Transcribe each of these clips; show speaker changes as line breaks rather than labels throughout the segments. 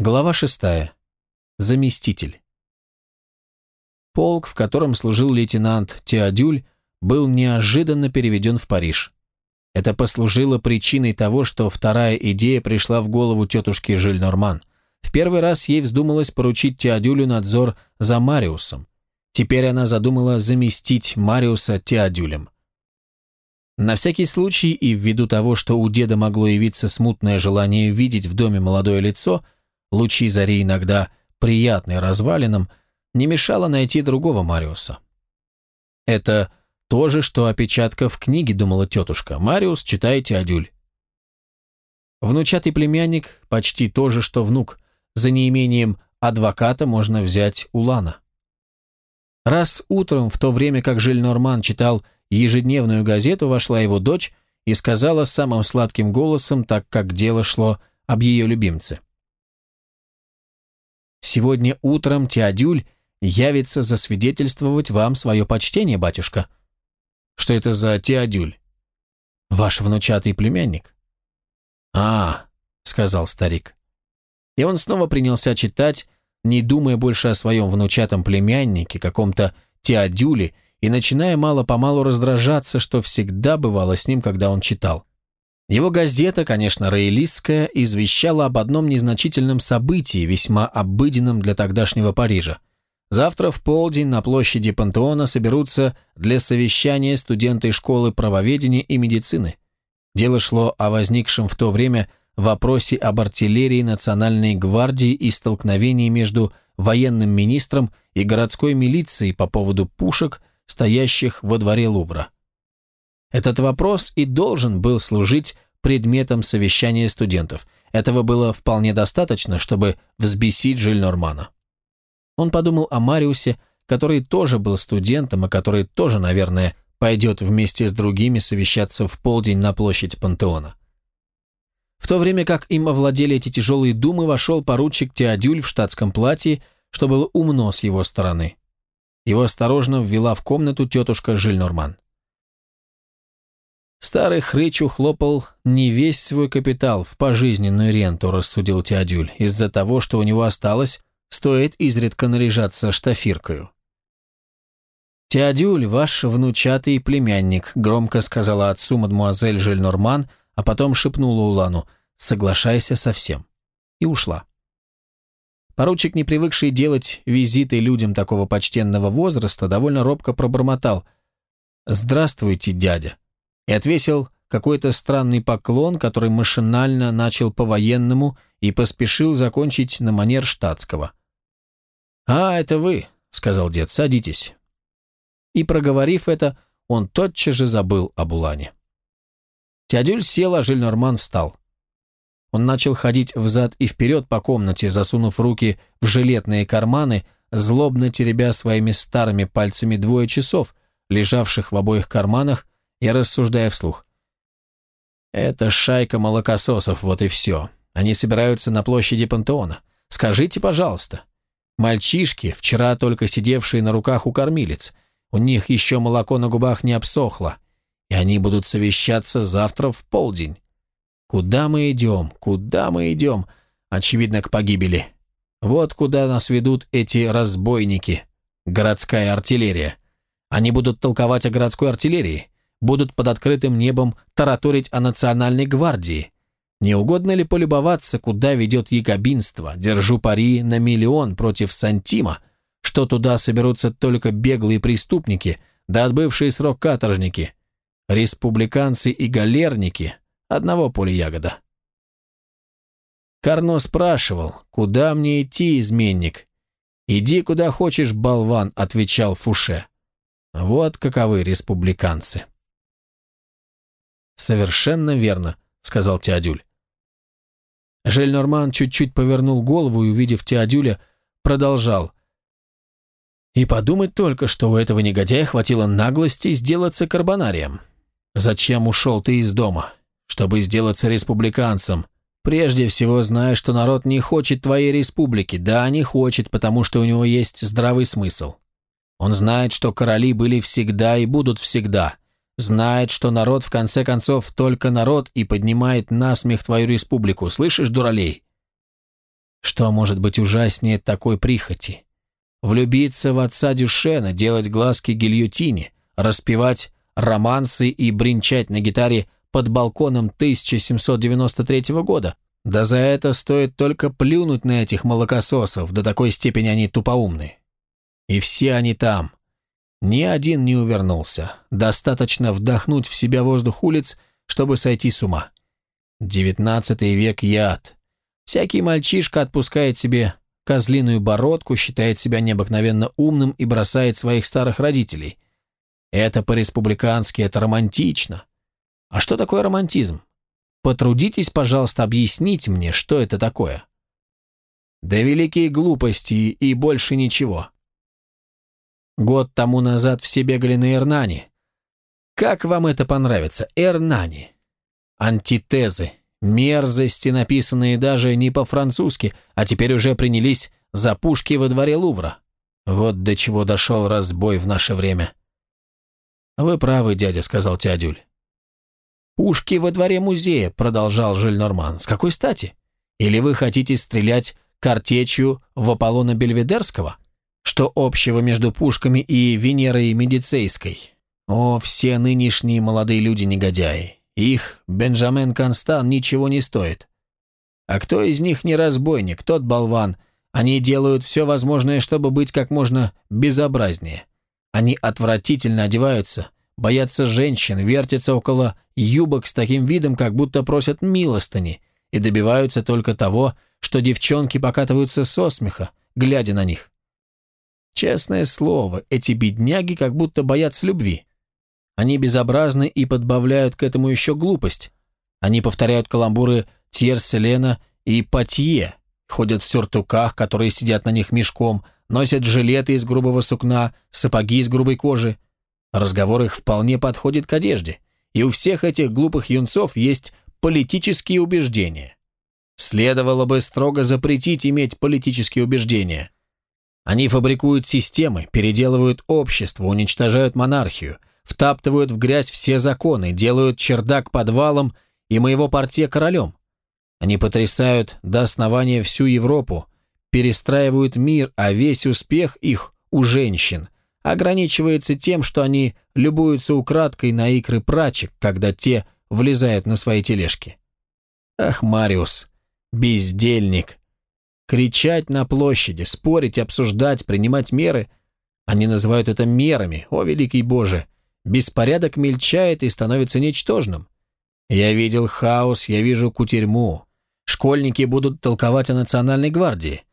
Глава шестая. Заместитель. Полк, в котором служил лейтенант Теодюль, был неожиданно переведен в Париж. Это послужило причиной того, что вторая идея пришла в голову тетушки Жиль-Норман. В первый раз ей вздумалось поручить Теодюлю надзор за Мариусом. Теперь она задумала заместить Мариуса Теодюлем. На всякий случай и ввиду того, что у деда могло явиться смутное желание видеть в доме молодое лицо, лучи зари иногда приятный развалинам, не мешало найти другого Мариуса. Это то же, что опечатка в книге, думала тетушка. Мариус, читайте Адюль. Внучатый племянник почти то же, что внук. За неимением адвоката можно взять Улана. Раз утром, в то время как Жиль Норман читал ежедневную газету, вошла его дочь и сказала самым сладким голосом, так как дело шло об ее любимце. «Сегодня утром Теодюль явится засвидетельствовать вам свое почтение, батюшка». «Что это за Теодюль?» «Ваш внучатый племянник». «А, — сказал старик. И он снова принялся читать, не думая больше о своем внучатом племяннике, каком-то Теодюле, и начиная мало-помалу раздражаться, что всегда бывало с ним, когда он читал. Его газета, конечно, роялистская, извещала об одном незначительном событии, весьма обыденном для тогдашнего Парижа. Завтра в полдень на площади Пантеона соберутся для совещания студенты школы правоведения и медицины. Дело шло о возникшем в то время вопросе об артиллерии Национальной гвардии и столкновении между военным министром и городской милицией по поводу пушек, стоящих во дворе Лувра. Этот вопрос и должен был служить предметом совещания студентов. Этого было вполне достаточно, чтобы взбесить Жильнормана. Он подумал о Мариусе, который тоже был студентом, и который тоже, наверное, пойдет вместе с другими совещаться в полдень на площадь Пантеона. В то время как им овладели эти тяжелые думы, вошел поручик Теодюль в штатском платье, что было умно с его стороны. Его осторожно ввела в комнату тетушка Жильнорман. Старый хрыч ухлопал не весь свой капитал в пожизненную ренту, рассудил Теодюль, из-за того, что у него осталось, стоит изредка наряжаться штафиркою. «Теодюль, ваш внучатый племянник», — громко сказала отцу мадмуазель Жильнорман, а потом шепнула Улану «Соглашайся со всем». И ушла. Поручик, не привыкший делать визиты людям такого почтенного возраста, довольно робко пробормотал «Здравствуйте, дядя» и отвесил какой-то странный поклон, который машинально начал по-военному и поспешил закончить на манер штатского. «А, это вы», — сказал дед, — «садитесь». И, проговорив это, он тотчас же забыл об Улане. Теодюль сел, а Жильнорман встал. Он начал ходить взад и вперед по комнате, засунув руки в жилетные карманы, злобно теребя своими старыми пальцами двое часов, лежавших в обоих карманах, и рассуждая вслух. «Это шайка молокососов, вот и все. Они собираются на площади Пантеона. Скажите, пожалуйста. Мальчишки, вчера только сидевшие на руках у кормилец, у них еще молоко на губах не обсохло, и они будут совещаться завтра в полдень. Куда мы идем? Куда мы идем? Очевидно, к погибели. Вот куда нас ведут эти разбойники. Городская артиллерия. Они будут толковать о городской артиллерии, будут под открытым небом тараторить о национальной гвардии. Не угодно ли полюбоваться, куда ведет якобинство? Держу пари на миллион против Сантима, что туда соберутся только беглые преступники, да отбывшие срок каторжники. Республиканцы и галерники Одного поля ягода. Карно спрашивал, куда мне идти, изменник? «Иди куда хочешь, болван», — отвечал Фуше. Вот каковы республиканцы. «Совершенно верно», — сказал Теодюль. Жельнорман чуть-чуть повернул голову и, увидев Теодюля, продолжал. «И подумать только, что у этого негодяя хватило наглости сделаться карбонарием. Зачем ушел ты из дома? чтобы сделаться республиканцем. Прежде всего, зная, что народ не хочет твоей республики. Да, не хочет, потому что у него есть здравый смысл. Он знает, что короли были всегда и будут всегда. Знает, что народ, в конце концов, только народ и поднимает насмех твою республику. Слышишь, дуралей? Что может быть ужаснее такой прихоти? Влюбиться в отца Дюшена, делать глазки гильотине, распевать романсы и бренчать на гитаре под балконом 1793 года. Да за это стоит только плюнуть на этих молокососов, до такой степени они тупоумны. И все они там. Ни один не увернулся. Достаточно вдохнуть в себя воздух улиц, чтобы сойти с ума. Девятнадцатый век яд. Всякий мальчишка отпускает себе козлиную бородку, считает себя необыкновенно умным и бросает своих старых родителей. Это по-республикански, это романтично. А что такое романтизм? Потрудитесь, пожалуйста, объяснить мне, что это такое. Да великие глупости и больше ничего. Год тому назад все бегали на Эрнани. Как вам это понравится, Эрнани? Антитезы, мерзости, написанные даже не по-французски, а теперь уже принялись за пушки во дворе Лувра. Вот до чего дошел разбой в наше время. «Вы правы, дядя», — сказал Тядюль. «Пушки во дворе музея», — продолжал Жильнорман. «С какой стати? Или вы хотите стрелять картечью в Аполлона Бельведерского? Что общего между пушками и Венерой Медицейской? О, все нынешние молодые люди негодяи. Их Бенджамен Констан ничего не стоит. А кто из них не разбойник, тот болван. Они делают все возможное, чтобы быть как можно безобразнее. Они отвратительно одеваются, боятся женщин, вертятся около юбок с таким видом, как будто просят милостыни, и добиваются только того, что девчонки покатываются со смеха, глядя на них. Честное слово, эти бедняги как будто боятся любви. Они безобразны и подбавляют к этому еще глупость. Они повторяют каламбуры Тьерселена и Патье, ходят в сюртуках, которые сидят на них мешком, носят жилеты из грубого сукна, сапоги из грубой кожи. Разговор их вполне подходит к одежде, и у всех этих глупых юнцов есть политические убеждения. Следовало бы строго запретить иметь политические убеждения. Они фабрикуют системы, переделывают общество, уничтожают монархию, втаптывают в грязь все законы, делают чердак подвалом и моего портье королем. Они потрясают до основания всю Европу, перестраивают мир, а весь успех их у женщин ограничивается тем, что они любуются украдкой на икры прачек, когда те влезают на свои тележки. Ах, Мариус, бездельник. Кричать на площади, спорить, обсуждать, принимать меры. Они называют это мерами, о великий Боже. Беспорядок мельчает и становится ничтожным. Я видел хаос, я вижу кутерьму. Школьники будут толковать о национальной гвардии.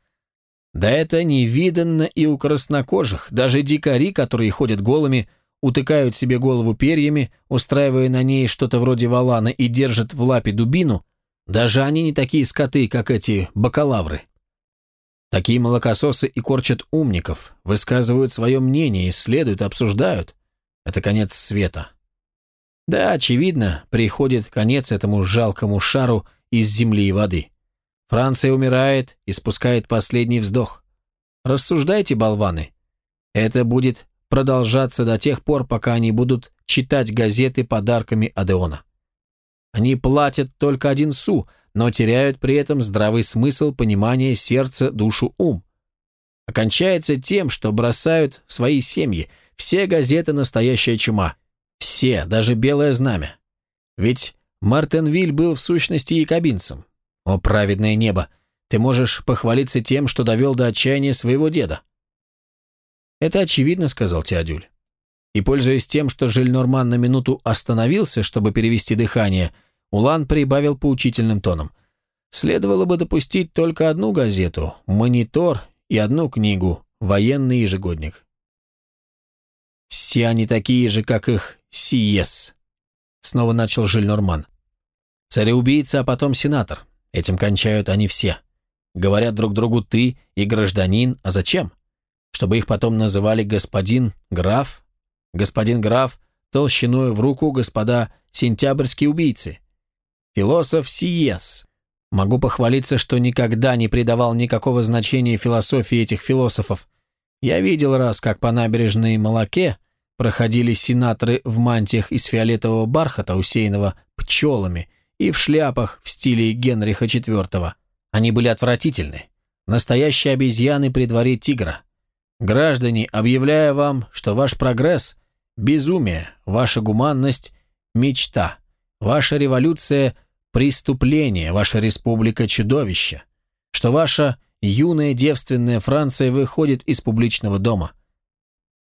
Да это невиданно и у краснокожих. Даже дикари, которые ходят голыми, утыкают себе голову перьями, устраивая на ней что-то вроде валана и держат в лапе дубину, даже они не такие скоты, как эти бакалавры. Такие молокососы и корчат умников, высказывают свое мнение, исследуют, обсуждают. Это конец света. Да, очевидно, приходит конец этому жалкому шару из земли и воды. Франция умирает и спускает последний вздох. Рассуждайте, болваны. Это будет продолжаться до тех пор, пока они будут читать газеты подарками Адеона. Они платят только один су, но теряют при этом здравый смысл, понимание, сердце, душу, ум. Окончается тем, что бросают свои семьи. Все газеты «Настоящая чума». Все, даже «Белое знамя». Ведь Мартенвиль был в сущности якобинцем. О, праведное небо! Ты можешь похвалиться тем, что довел до отчаяния своего деда. Это очевидно, сказал Теодюль. И, пользуясь тем, что Жильнорман на минуту остановился, чтобы перевести дыхание, Улан прибавил поучительным тоном. Следовало бы допустить только одну газету, монитор и одну книгу, военный ежегодник. «Все они такие же, как их Сиес», — снова начал Жильнорман. «Цареубийца, а потом сенатор. Этим кончают они все. Говорят друг другу «ты» и «гражданин», а зачем? Чтобы их потом называли «господин граф», «господин граф», толщиной в руку господа сентябрьские убийцы. Философ Сиес. Могу похвалиться, что никогда не придавал никакого значения философии этих философов. Я видел раз, как по набережной Молоке проходили сенаторы в мантиях из фиолетового бархата, усеянного пчелами, и в шляпах в стиле Генриха IV. Они были отвратительны. Настоящие обезьяны при дворе тигра. Граждане, объявляю вам, что ваш прогресс – безумие, ваша гуманность – мечта, ваша революция – преступление, ваша республика – чудовище, что ваша юная девственная Франция выходит из публичного дома.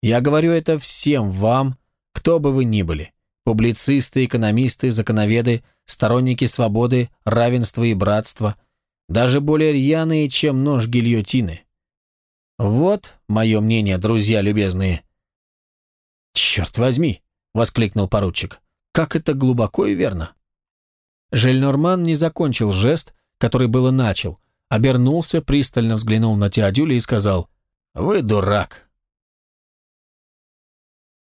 Я говорю это всем вам, кто бы вы ни были – публицисты, экономисты, законоведы, сторонники свободы, равенства и братства, даже более рьяные, чем нож гильотины – вот мое мнение, друзья любезные. Черт возьми, воскликнул поручик. Как это глубоко и верно. Жельнорман не закончил жест, который было начал, обернулся, пристально взглянул на Теодюля и сказал, «Вы дурак.